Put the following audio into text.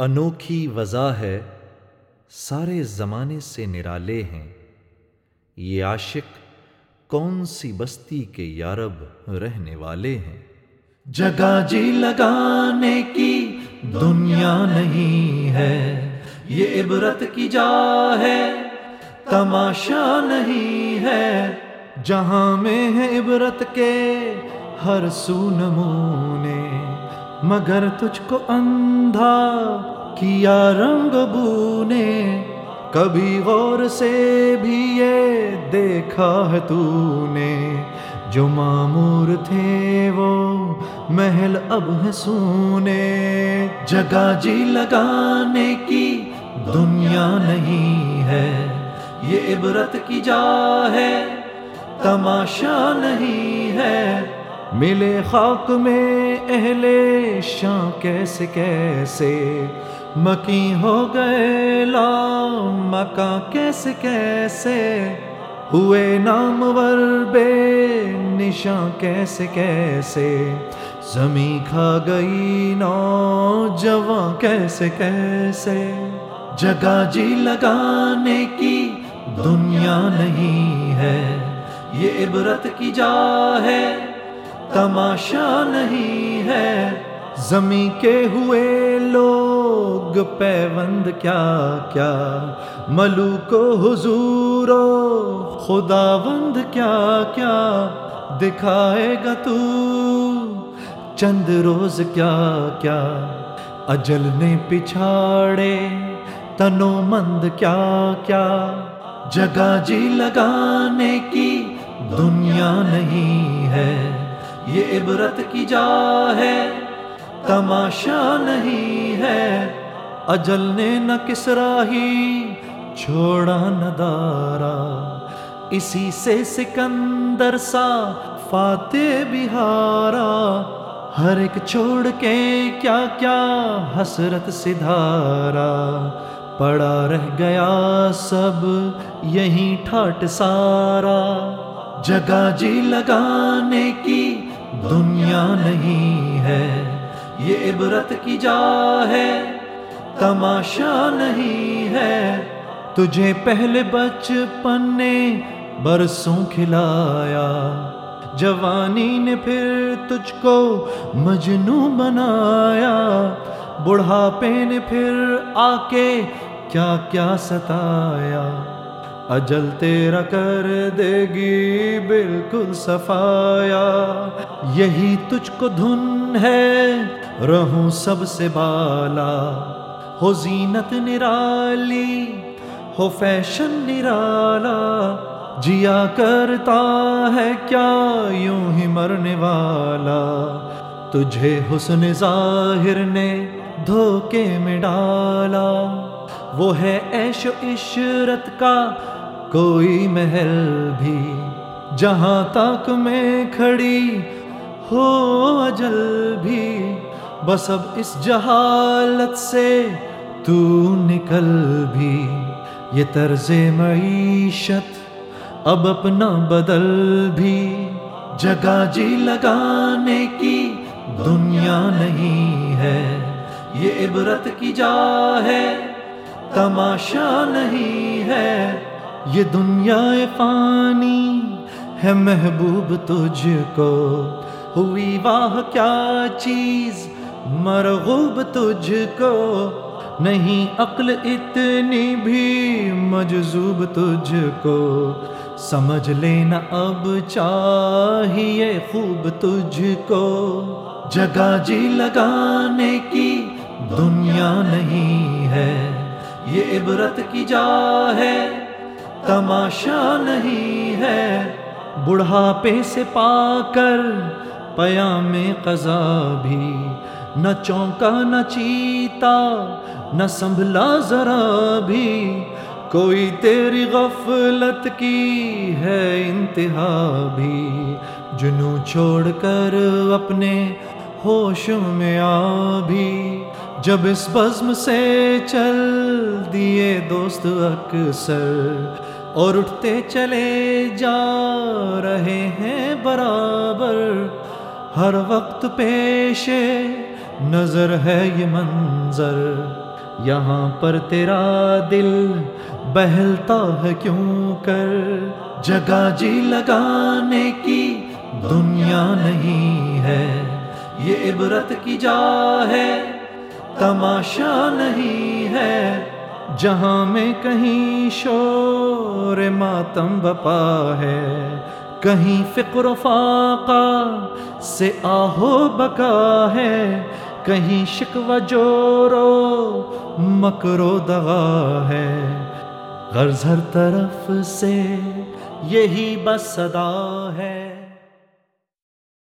انوکھی وضع ہے، سارے زمانے سے نرالے ہیں۔ یہ عاشق کون سی بستی کے یارب رہنے والے ہیں؟ جگہ جی لگانے کی دنیا نہیں ہے، یہ عبرت کی جا ہے، تماشا نہیں ہے۔ جہاں میں ہے عبرت کے ہر سو نمونے مگر تجھ کو اندھا کیا رنگ بونے، کبھی غور سے بھی یہ دیکھا ہے تو نے جو معمور تھے وہ محل اب ہے سونے۔ جگہ جی لگانے کی دنیا نہیں ہے، یہ عبرت کی جا ہے، تماشا نہیں ہے۔ ملے خاک میں اہل شاں کیسے کیسے؟ مکی ہو گئے لا مکا کیسے کیسے؟ ہوئے نامور بے نشاں کیسے کیسے؟ زمیں کھا گئی نوجوان کیسے کیسے؟ جگہ جی لگانے کی دنیا نہیں ہے، یہ عبرت کی جا ہے۔ تماشا نہیں ہے۔ زمیں کے ہوئے لوگ، پیوند کیا کیا۔ ملوک و حضور و خدا بند کیا کیا۔ دکھائے گا تو چند روز کیا کیا۔ اجل نے پچھاڑے، تنو مند کیا کیا۔ جگہ جی لگانے کی دنیا نہیں ہے۔ یہ عبرت کی جا ہے۔ تماشا نہیں ہے۔ اجل نے نہ کس راہی، چھوڑا نہ دارا۔ اسی سے سکندر سا فاتح بہارا۔ ہر ایک چھوڑ کے کیا کیا حسرت سدھارا پڑا رہ گیا سب یہی ٹھاٹ سارا۔ جگہ جی لگانے کی دنیا نہیں ہے، یہ عبرت کی جا ہے، تماشا نہیں ہے۔ تجھے پہلے بچپن نے برسوں کھلایا، جوانی نے پھر تجھ کو مجنو بنایا۔ بڑھاپے نے پھر آ کے کیا کیا ستایا۔ اجل تیرا کر دے گی بالکل صفایا۔ یہی تجھ کو دھن ہے، رہوں سب سے بالا۔ ہو زینت نرالی، ہو فیشن نرالا۔ جیا کرتا ہے کیا یوں ہی مرنے والا۔ تجھے حسن ظاہر نے دھوکے میں ڈالا۔ وہ ہے ایش و عشرت کا کوئی محل بھی جہاں تک میں کھڑی ہو اجل بھی۔ بس اب اس جہالت سے تو نکل بھی۔ یہ طرز معیشت اب اپنا بدل بھی۔ جگہ جی لگانے کی دنیا نہیں ہے۔ یہ عبرت کی جا ہے، تماشا نہیں ہے۔ یہ دنیا فانی ہے محبوب تجھ کو۔ ہوئی واہ کیا چیز، مرغوب تجھ کو۔ نہیں عقل اتنی بھی مجذوب تجھ کو۔ سمجھ لینا اب چاہیے خوب تجھ کو۔ جگہ جی لگانے کی دنیا نہیں ہے، یہ عبرت کی جا ہے۔ تماشا نہیں ہے۔ بڑھاپے سے پا کر پیا میں قضا بھی۔ نہ چونکا، نہ چیتا، نہ سنبھلا ذرا بھی۔ کوئی تیری غفلت کی ہے انتہا بھی۔ جنو چھوڑ کر اپنے ہوش میں آ بھی۔ جب اس بزم سے چل دوست اکثر اور اٹھتے چلے جا رہے ہیں برابر۔ ہر وقت پیش نظر ہے یہ منظر۔ یہاں پر تیرا دل بہلتا ہے کیوں کر؟ جگہ جی لگانے کی دنیا نہیں ہے۔ یہ عبرت کی جا ہے، تماشا نہیں ہے۔ جہاں میں کہیں شور ماتم بپا ہے، کہیں فکر و فاقہ سے آہو بکا ہے، کہیں شکو جورو مکرو دغا ہے۔ غرض ہر طرف سے یہی بس صدا ہے۔